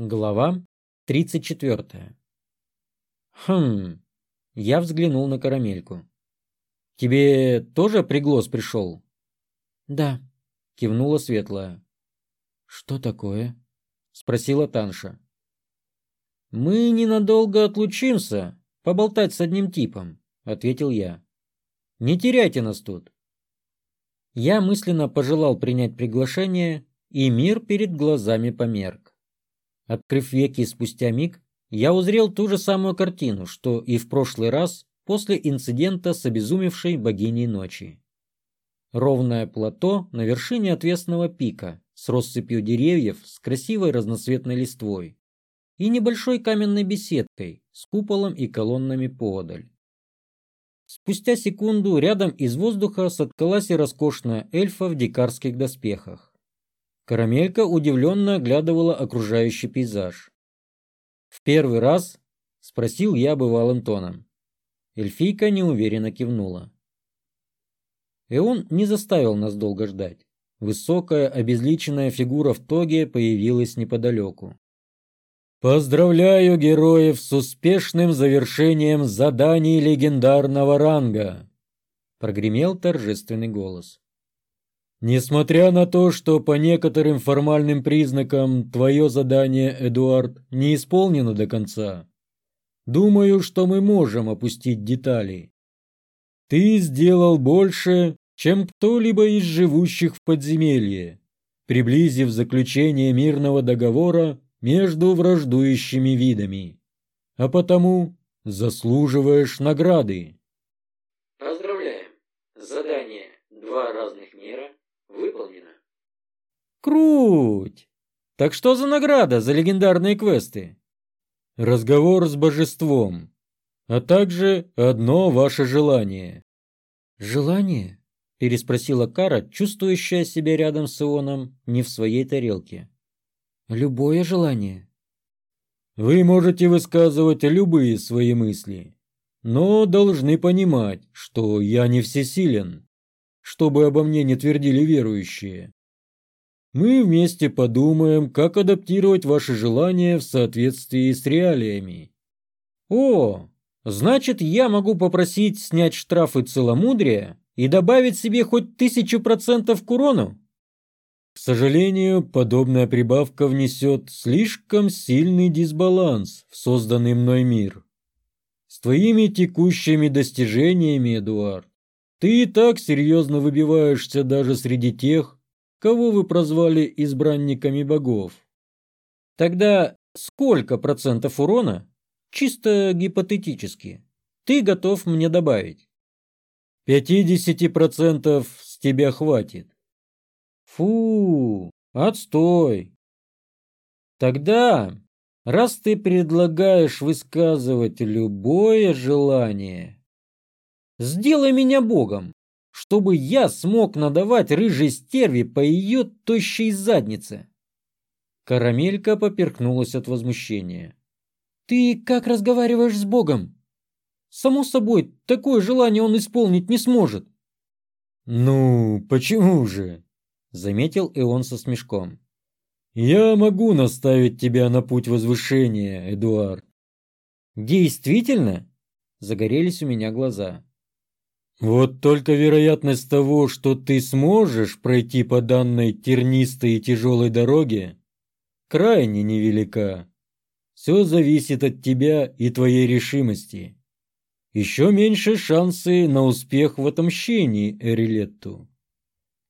Глава 34. Хм, я взглянул на карамельку. Тебе тоже приглас пришел? Да, кивнула светлая. Что такое? Спросила Танша. Мы ненадолго отлучимся, поболтать с одним типом, ответил я. Не теряйте нас тут. Я мысленно пожелал принять приглашение, и мир перед глазами померк. Открыв веки спустя миг, я узрел ту же самую картину, что и в прошлый раз после инцидента с обезумевшей богиней ночи. Ровное плато на вершине отвесного пика с россыпью деревьев с красивой разноцветной листвой и небольшой каменной беседкой с куполом и колоннами поодаль. Спустя секунду рядом из воздуха соткалась и роскошная эльфа в дикарских доспехах. Карамелька удивленно оглядывала окружающий пейзаж. «В первый раз?» — спросил я бывалым тоном. Эльфийка неуверенно кивнула. И он не заставил нас долго ждать. Высокая, обезличенная фигура в тоге появилась неподалеку. «Поздравляю героев с успешным завершением заданий легендарного ранга!» Прогремел торжественный голос. Несмотря на то, что по некоторым формальным признакам твое задание, Эдуард, не исполнено до конца, думаю, что мы можем опустить детали. Ты сделал больше, чем кто-либо из живущих в подземелье, приблизив заключение мирного договора между враждующими видами. А потому заслуживаешь награды. Поздравляем! Задание «Два разных мира» Выполнено. Круть! Так что за награда за легендарные квесты? Разговор с божеством, а также одно ваше желание. Желание? Переспросила Кара, чувствующая себя рядом с Ионом не в своей тарелке. Любое желание. Вы можете высказывать любые свои мысли, но должны понимать, что я не всесилен чтобы обо мне не твердили верующие. Мы вместе подумаем, как адаптировать ваши желания в соответствии с реалиями. О, значит, я могу попросить снять штрафы целомудрия и добавить себе хоть тысячу процентов к урону? К сожалению, подобная прибавка внесет слишком сильный дисбаланс в созданный мной мир. С твоими текущими достижениями, Эдуард, ты и так серьезно выбиваешься даже среди тех, кого вы прозвали избранниками богов. Тогда сколько процентов урона, чисто гипотетически, ты готов мне добавить? Пятидесяти процентов с тебя хватит. Фу, отстой. Тогда, раз ты предлагаешь высказывать любое желание, Сделай меня богом, чтобы я смог надавать рыжей стерви по ее тощей заднице. Карамелька поперкнулась от возмущения. Ты как разговариваешь с богом? Само собой, такое желание он исполнить не сможет. Ну, почему же? Заметил Ион со смешком. Я могу наставить тебя на путь возвышения, Эдуард. Действительно? Загорелись у меня глаза. Вот только вероятность того, что ты сможешь пройти по данной тернистой и тяжелой дороге, крайне невелика. Все зависит от тебя и твоей решимости. Еще меньше шансы на успех в отомщении, Эрилетту.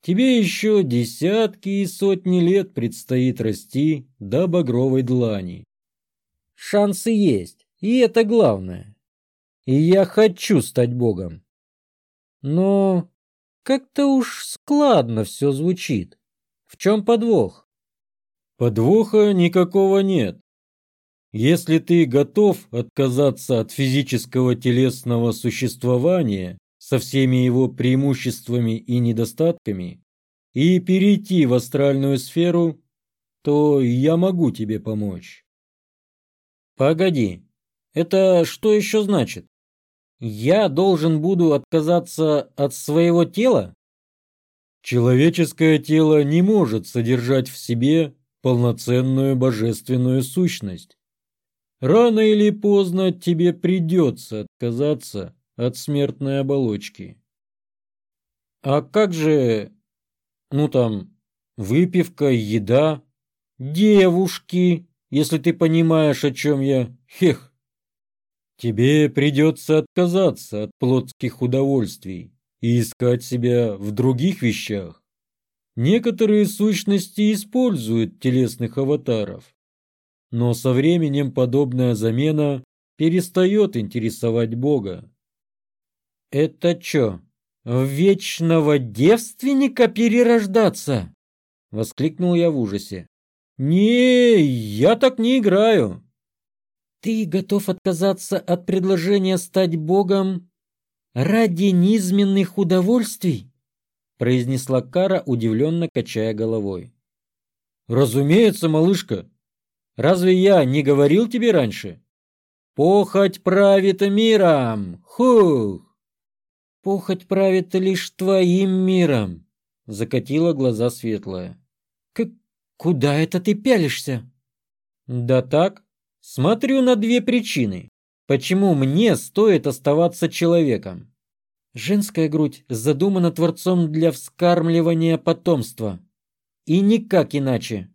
Тебе еще десятки и сотни лет предстоит расти до багровой длани. Шансы есть, и это главное. И я хочу стать богом. Но как-то уж складно все звучит. В чем подвох? Подвоха никакого нет. Если ты готов отказаться от физического телесного существования со всеми его преимуществами и недостатками и перейти в астральную сферу, то я могу тебе помочь. Погоди, это что еще значит? Я должен буду отказаться от своего тела? Человеческое тело не может содержать в себе полноценную божественную сущность. Рано или поздно тебе придется отказаться от смертной оболочки. А как же, ну там, выпивка, еда, девушки, если ты понимаешь, о чем я, хех. Тебе придется отказаться от плотских удовольствий и искать себя в других вещах. Некоторые сущности используют телесных аватаров, но со временем подобная замена перестает интересовать Бога. «Это чё, в вечного девственника перерождаться?» — воскликнул я в ужасе. «Не, я так не играю». «Ты готов отказаться от предложения стать Богом ради низменных удовольствий?» произнесла Кара, удивленно качая головой. «Разумеется, малышка. Разве я не говорил тебе раньше? Похоть правит миром! Хух!» «Похоть правит лишь твоим миром!» — закатила глаза светлая. «К куда это ты пялишься?» «Да так, смотрю на две причины, почему мне стоит оставаться человеком. Женская грудь задумана Творцом для вскармливания потомства. И никак иначе.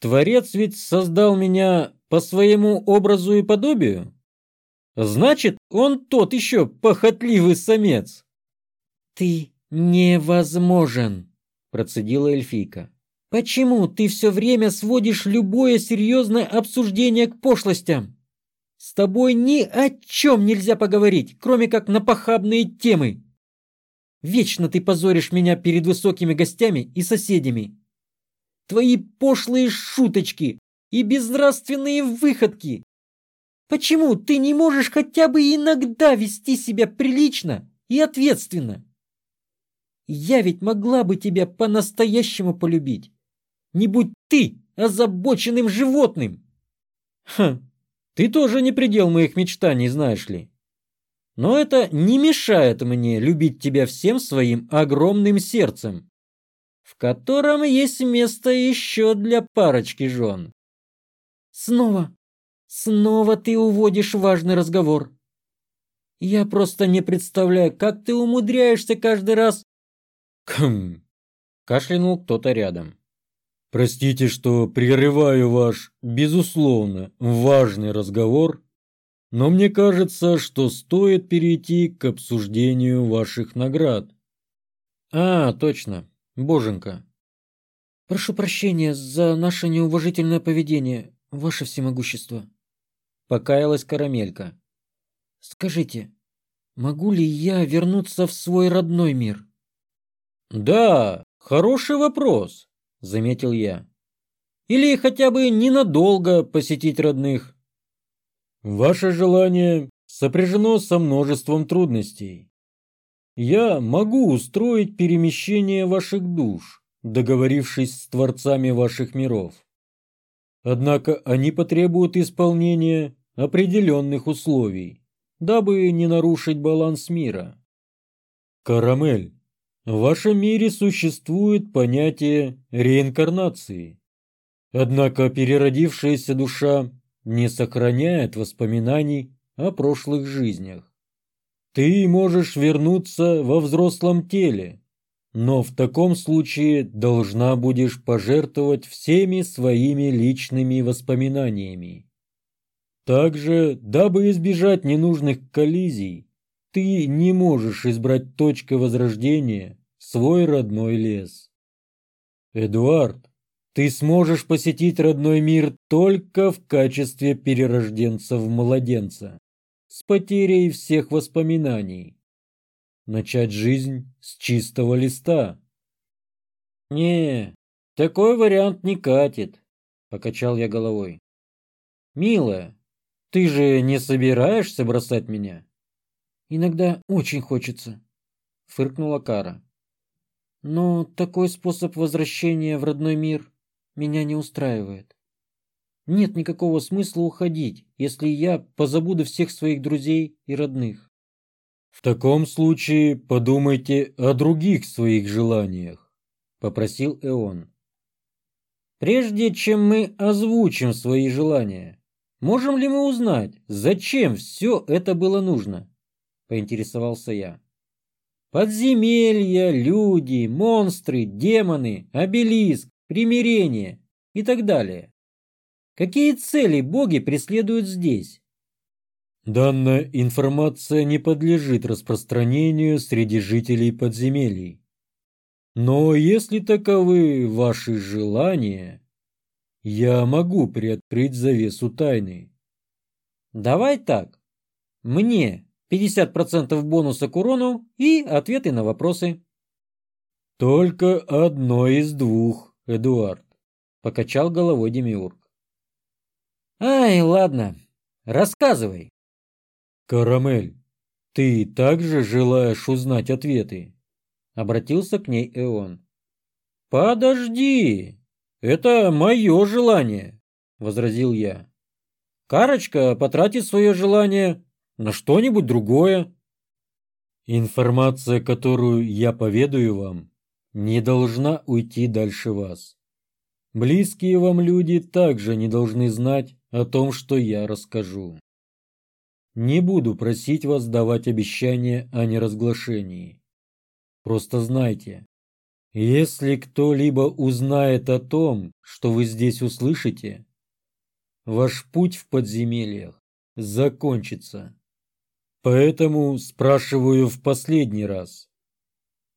Творец ведь создал меня по своему образу и подобию. Значит, он тот еще похотливый самец. Ты невозможен, процедила эльфийка. Почему ты все время сводишь любое серьезное обсуждение к пошлостям? С тобой ни о чем нельзя поговорить, кроме как на похабные темы. Вечно ты позоришь меня перед высокими гостями и соседями. Твои пошлые шуточки и безнравственные выходки. Почему ты не можешь хотя бы иногда вести себя прилично и ответственно? Я ведь могла бы тебя по-настоящему полюбить. Не будь ты озабоченным животным. Хм, ты тоже не предел моих мечтаний, знаешь ли. Но это не мешает мне любить тебя всем своим огромным сердцем, в котором есть место еще для парочки жен. Снова, снова ты уводишь важный разговор. Я просто не представляю, как ты умудряешься каждый раз... Кхм, кашлянул кто-то рядом. Простите, что прерываю ваш, безусловно, важный разговор, но мне кажется, что стоит перейти к обсуждению ваших наград. А, точно, боженька. Прошу прощения за наше неуважительное поведение, ваше всемогущество. Покаялась Карамелька. Скажите, могу ли я вернуться в свой родной мир? Да, хороший вопрос заметил я. Или хотя бы ненадолго посетить родных. Ваше желание сопряжено со множеством трудностей. Я могу устроить перемещение ваших душ, договорившись с творцами ваших миров. Однако они потребуют исполнения определенных условий, дабы не нарушить баланс мира. Карамель, в вашем мире существует понятие реинкарнации. Однако переродившаяся душа не сохраняет воспоминаний о прошлых жизнях. Ты можешь вернуться во взрослом теле, но в таком случае должна будешь пожертвовать всеми своими личными воспоминаниями. Также, дабы избежать ненужных коллизий, ты не можешь избрать точкой возрождения свой родной лес. Эдуард, ты сможешь посетить родной мир только в качестве перерожденца в младенца, с потерей всех воспоминаний. Начать жизнь с чистого листа. Не, такой вариант не катит, покачал я головой. Милая, ты же не собираешься бросать меня? Иногда очень хочется, фыркнула Кара. Но такой способ возвращения в родной мир меня не устраивает. Нет никакого смысла уходить, если я позабуду всех своих друзей и родных. В таком случае подумайте о других своих желаниях, попросил Эон. Прежде чем мы озвучим свои желания, можем ли мы узнать, зачем все это было нужно? Поинтересовался я. Подземелья, люди, монстры, демоны, обелиск, примирение и так далее. Какие цели боги преследуют здесь? Данная информация не подлежит распространению среди жителей подземелий. Но если таковы ваши желания, я могу приоткрыть завесу тайны. Давай так. Мне 50% бонуса к урону и ответы на вопросы. Только одно из двух, Эдуард, покачал головой Демиург. Ай, ладно, рассказывай. «Карамель, ты также желаешь узнать ответы?» Обратился к ней Эон. «Подожди, это мое желание», — возразил я. «Карочка потратит свое желание на что-нибудь другое». «Информация, которую я поведаю вам, не должна уйти дальше вас. Близкие вам люди также не должны знать о том, что я расскажу. Не буду просить вас давать обещания о неразглашении. Просто знайте, если кто-либо узнает о том, что вы здесь услышите, ваш путь в подземельях закончится. Поэтому спрашиваю в последний раз.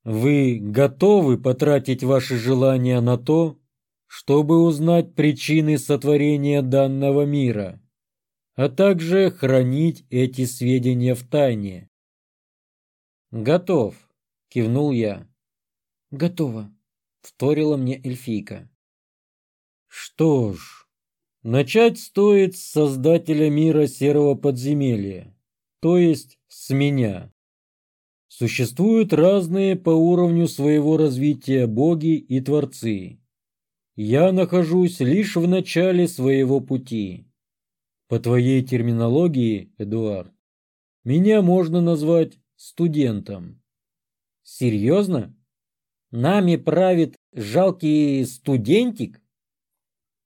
Вы готовы потратить ваши желания на то, чтобы узнать причины сотворения данного мира? а также хранить эти сведения в тайне. «Готов», — кивнул я. «Готово», — вторила мне эльфийка. «Что ж, начать стоит с создателя мира серого подземелья, то есть с меня. Существуют разные по уровню своего развития боги и творцы. Я нахожусь лишь в начале своего пути. По твоей терминологии, Эдуард, меня можно назвать студентом. Серьезно? Нами правит жалкий студентик?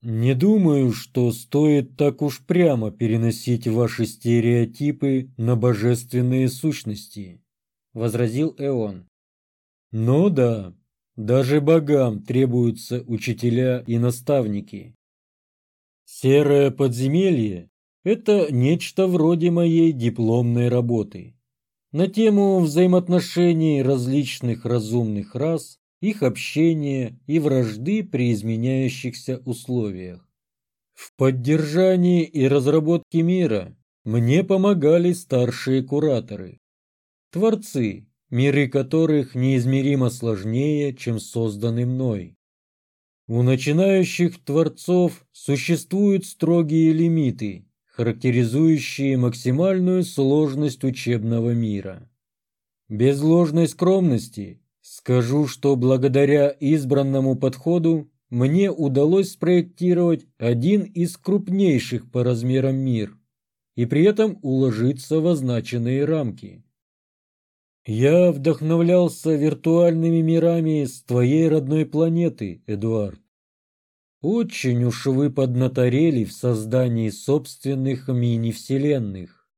Не думаю, что стоит так уж прямо переносить ваши стереотипы на божественные сущности, возразил Эон. Но да, даже богам требуются учителя и наставники. Серое подземелье это нечто вроде моей дипломной работы на тему взаимоотношений различных разумных рас, их общения и вражды при изменяющихся условиях. В поддержании и разработке мира мне помогали старшие кураторы, творцы, миры которых неизмеримо сложнее, чем созданы мной. У начинающих творцов существуют строгие лимиты, характеризующие максимальную сложность учебного мира. Без ложной скромности скажу, что благодаря избранному подходу мне удалось спроектировать один из крупнейших по размерам мир и при этом уложиться в означенные рамки. Я вдохновлялся виртуальными мирами с твоей родной планеты, Эдуард. Очень уж вы поднаторели в создании собственных мини-вселенных.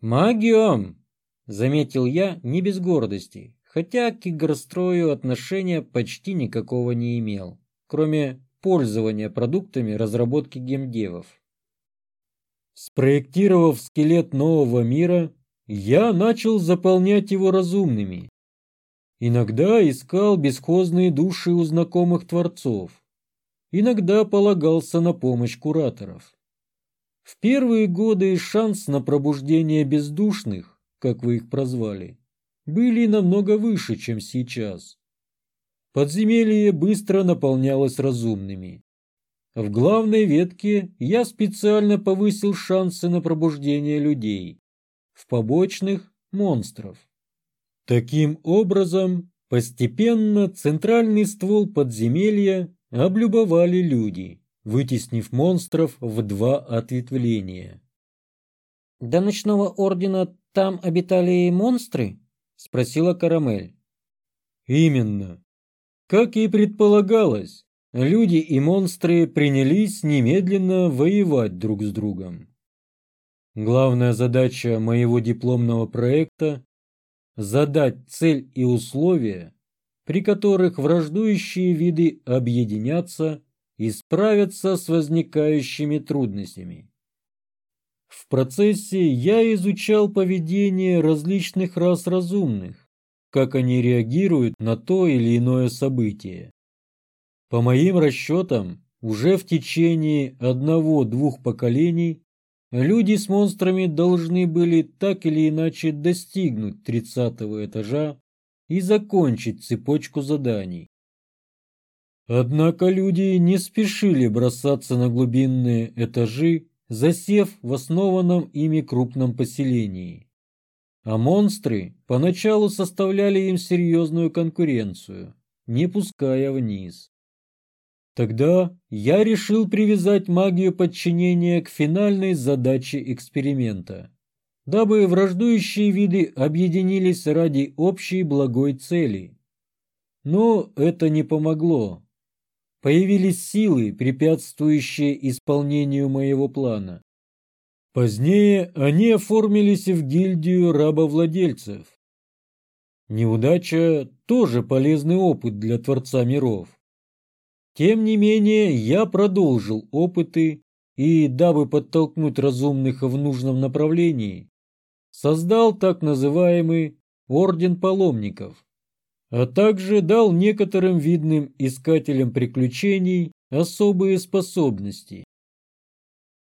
Магиом, заметил я не без гордости, хотя к игрострою отношения почти никакого не имел, кроме пользования продуктами разработки геймдевов. Спроектировав скелет нового мира, я начал заполнять его разумными. Иногда искал бесхозные души у знакомых творцов иногда полагался на помощь кураторов. В первые годы шанс на пробуждение бездушных, как вы их прозвали, были намного выше, чем сейчас. Подземелье быстро наполнялось разумными. В главной ветке я специально повысил шансы на пробуждение людей, в побочных – монстров. Таким образом, постепенно центральный ствол подземелья облюбовали люди, вытеснив монстров в два ответвления. «До ночного ордена там обитали монстры?» – спросила Карамель. «Именно. Как и предполагалось, люди и монстры принялись немедленно воевать друг с другом. Главная задача моего дипломного проекта – задать цель и условия, при которых враждующие виды объединятся и справятся с возникающими трудностями. В процессе я изучал поведение различных рас разумных, как они реагируют на то или иное событие. По моим расчетам, уже в течение одного-двух поколений люди с монстрами должны были так или иначе достигнуть тридцатого этажа и закончить цепочку заданий. Однако люди не спешили бросаться на глубинные этажи, засев в основанном ими крупном поселении. А монстры поначалу составляли им серьезную конкуренцию, не пуская вниз. Тогда я решил привязать магию подчинения к финальной задаче эксперимента, дабы враждующие виды объединились ради общей благой цели. Но это не помогло. Появились силы, препятствующие исполнению моего плана. Позднее они оформились в гильдию рабовладельцев. Неудача тоже полезный опыт для Творца миров. Тем не менее, я продолжил опыты и, дабы подтолкнуть разумных в нужном направлении, создал так называемый Орден Паломников, а также дал некоторым видным искателям приключений особые способности.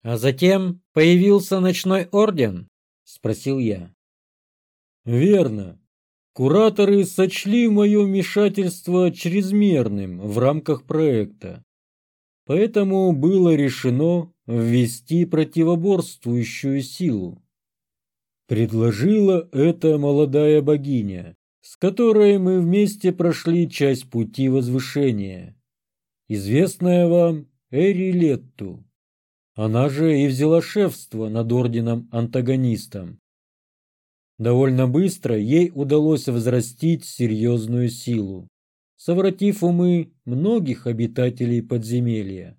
«А затем появился ночной орден?» – спросил я. «Верно. Кураторы сочли мое вмешательство чрезмерным в рамках проекта. Поэтому было решено ввести противоборствующую силу. Предложила это молодая богиня, с которой мы вместе прошли часть пути возвышения, известная вам Эрилетту. Она же и взяла шефство над орденом-антагонистом Довольно быстро ей удалось взрастить серьезную силу, совратив умы многих обитателей подземелья.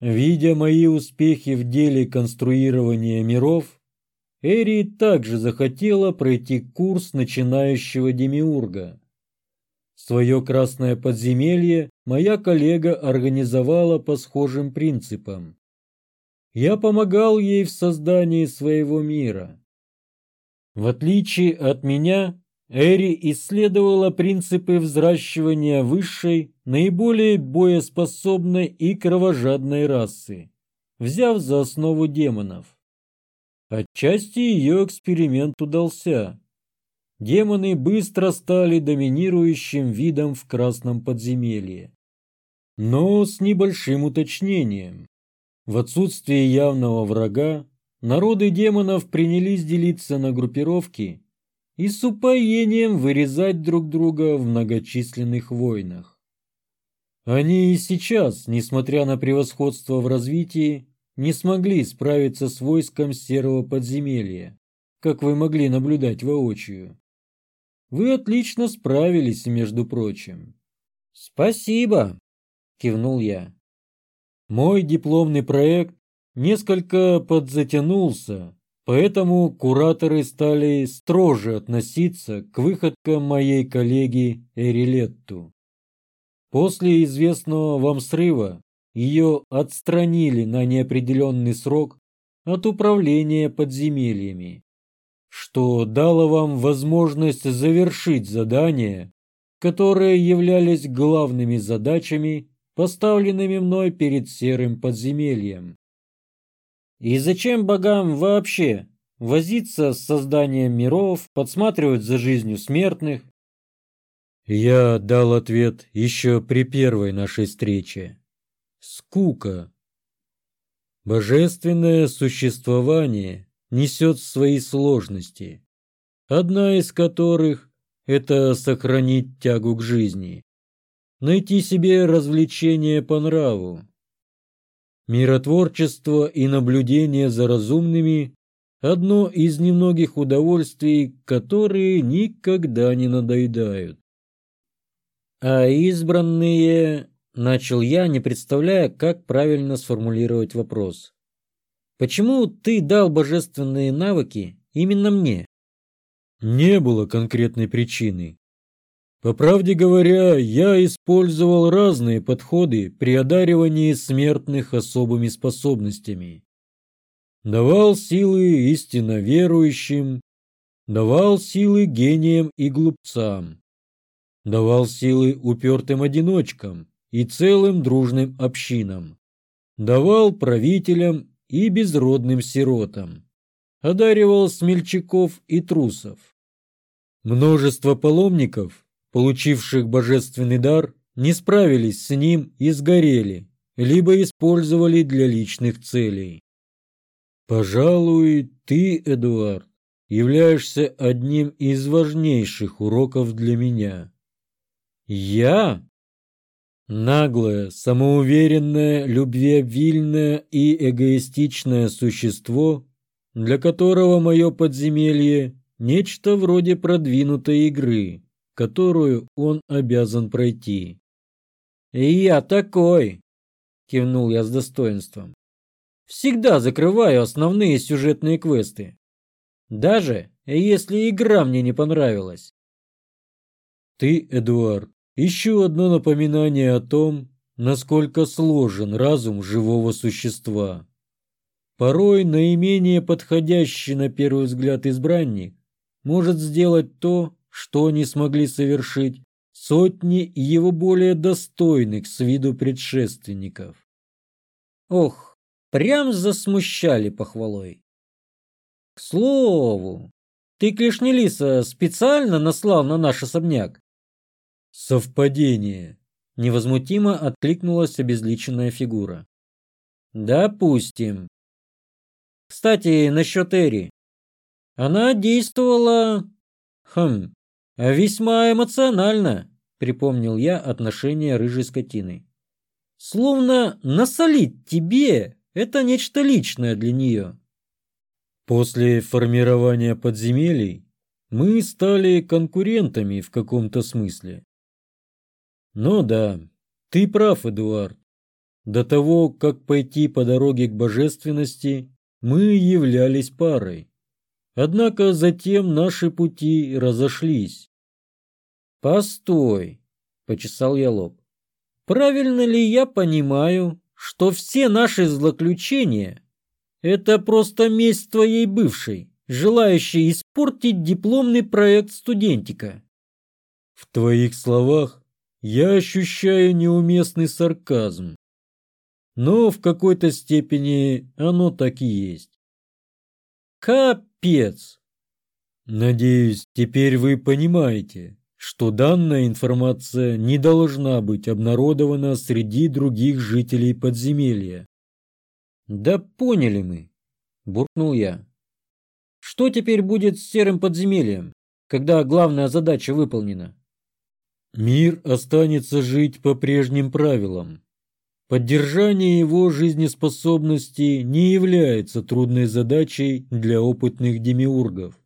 Видя мои успехи в деле конструирования миров, Эри также захотела пройти курс начинающего демиурга. Свое красное подземелье моя коллега организовала по схожим принципам. Я помогал ей в создании своего мира. В отличие от меня, Эри исследовала принципы взращивания высшей, наиболее боеспособной и кровожадной расы, взяв за основу демонов. Отчасти ее эксперимент удался. Демоны быстро стали доминирующим видом в красном подземелье. Но с небольшим уточнением. В отсутствие явного врага, народы демонов принялись делиться на группировки и с упоением вырезать друг друга в многочисленных войнах. Они и сейчас, несмотря на превосходство в развитии, не смогли справиться с войском серого подземелья, как вы могли наблюдать воочию. Вы отлично справились, между прочим. Спасибо, кивнул я. Мой дипломный проект несколько подзатянулся, поэтому кураторы стали строже относиться к выходкам моей коллеги Эрилетту. После известного вам срыва ее отстранили на неопределенный срок от управления подземельями, что дало вам возможность завершить задания, которые являлись главными задачами, поставленными мной перед серым подземельем. И зачем богам вообще возиться с созданием миров, подсматривать за жизнью смертных? Я дал ответ еще при первой нашей встрече. Скука. Божественное существование несет свои сложности, одна из которых – это сохранить тягу к жизни, найти себе развлечение по нраву, Миротворчество и наблюдение за разумными – одно из немногих удовольствий, которые никогда не надоедают. А избранные начал я, не представляя, как правильно сформулировать вопрос. Почему ты дал божественные навыки именно мне? Не было конкретной причины. По правде говоря, я использовал разные подходы при одаривании смертных особыми способностями. Давал силы истинно верующим, давал силы гениям и глупцам, давал силы упертым одиночкам и целым дружным общинам, давал правителям и безродным сиротам, одаривал смельчаков и трусов. Множество паломников получивших божественный дар, не справились с ним и сгорели, либо использовали для личных целей. Пожалуй, ты, Эдуард, являешься одним из важнейших уроков для меня. Я наглое, самоуверенное, любвеобильное и эгоистичное существо, для которого мое подземелье – нечто вроде продвинутой игры, которую он обязан пройти. «И я такой!» – кивнул я с достоинством. «Всегда закрываю основные сюжетные квесты. Даже если игра мне не понравилась». «Ты, Эдуард, еще одно напоминание о том, насколько сложен разум живого существа. Порой наименее подходящий на первый взгляд избранник может сделать то, что не смогли совершить сотни его более достойных с виду предшественников. Ох, прям засмущали похвалой. К слову, ты Клешнелиса специально наслал на наш особняк? Совпадение. Невозмутимо откликнулась обезличенная фигура. Допустим. Кстати, насчет Эри. Она действовала... Хм, «Весьма эмоционально», — припомнил я отношение рыжей скотины. «Словно насолить тебе — это нечто личное для нее». После формирования подземелий мы стали конкурентами в каком-то смысле. Ну да, ты прав, Эдуард. До того, как пойти по дороге к божественности, мы являлись парой. Однако затем наши пути разошлись. «Постой!» – почесал я лоб. «Правильно ли я понимаю, что все наши злоключения – это просто месть твоей бывшей, желающей испортить дипломный проект студентика?» В твоих словах я ощущаю неуместный сарказм. Но в какой-то степени оно так и есть. Капец! Надеюсь, теперь вы понимаете, что данная информация не должна быть обнародована среди других жителей подземелья. Да поняли мы, буркнул я. Что теперь будет с серым подземельем, когда главная задача выполнена? Мир останется жить по прежним правилам, Поддержание его жизнеспособности не является трудной задачей для опытных демиургов.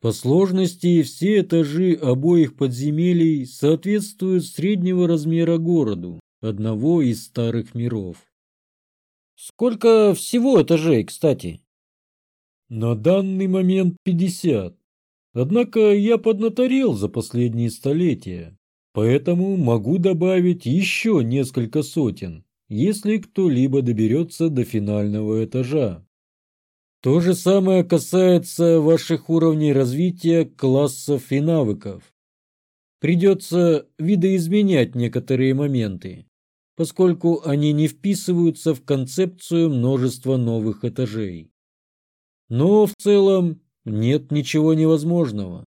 По сложности все этажи обоих подземелий соответствуют среднего размера городу, одного из старых миров. Сколько всего этажей, кстати? На данный момент 50. Однако я поднаторел за последние столетия Поэтому могу добавить еще несколько сотен, если кто-либо доберется до финального этажа. То же самое касается ваших уровней развития классов и навыков. Придется видоизменять некоторые моменты, поскольку они не вписываются в концепцию множества новых этажей. Но в целом нет ничего невозможного.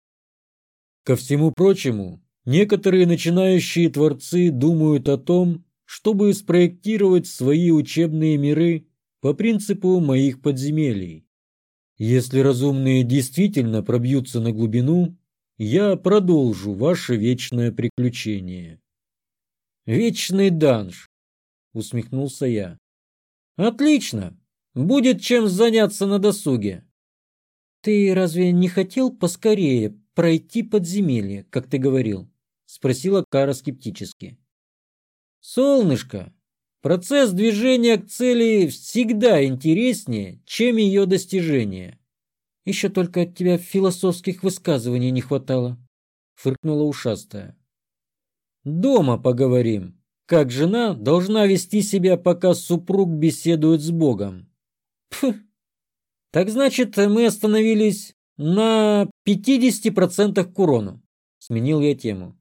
Ко всему прочему, Некоторые начинающие творцы думают о том, чтобы спроектировать свои учебные миры по принципу моих подземелий. Если разумные действительно пробьются на глубину, я продолжу ваше вечное приключение. Вечный данж, усмехнулся я. Отлично, будет чем заняться на досуге. Ты разве не хотел поскорее пройти подземелье, как ты говорил? спросила Кара скептически. Солнышко, процесс движения к цели всегда интереснее, чем ее достижение. Еще только от тебя философских высказываний не хватало, фыркнула ушастая. Дома поговорим, как жена должна вести себя, пока супруг беседует с Богом. Пф. Так значит, мы остановились на 50% к урону. Сменил я тему.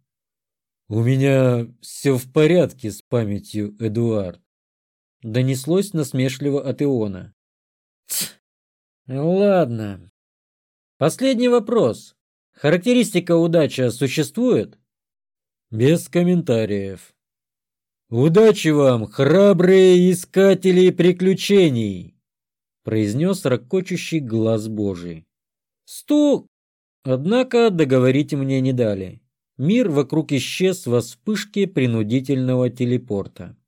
У меня все в порядке с памятью, Эдуард. Донеслось насмешливо от Иона. Ладно. Последний вопрос. Характеристика удача существует? Без комментариев. Удачи вам, храбрые искатели приключений, произнес ракочущий глаз Божий. Стук! Однако договорить мне не дали. Мир вокруг исчез во вспышке принудительного телепорта.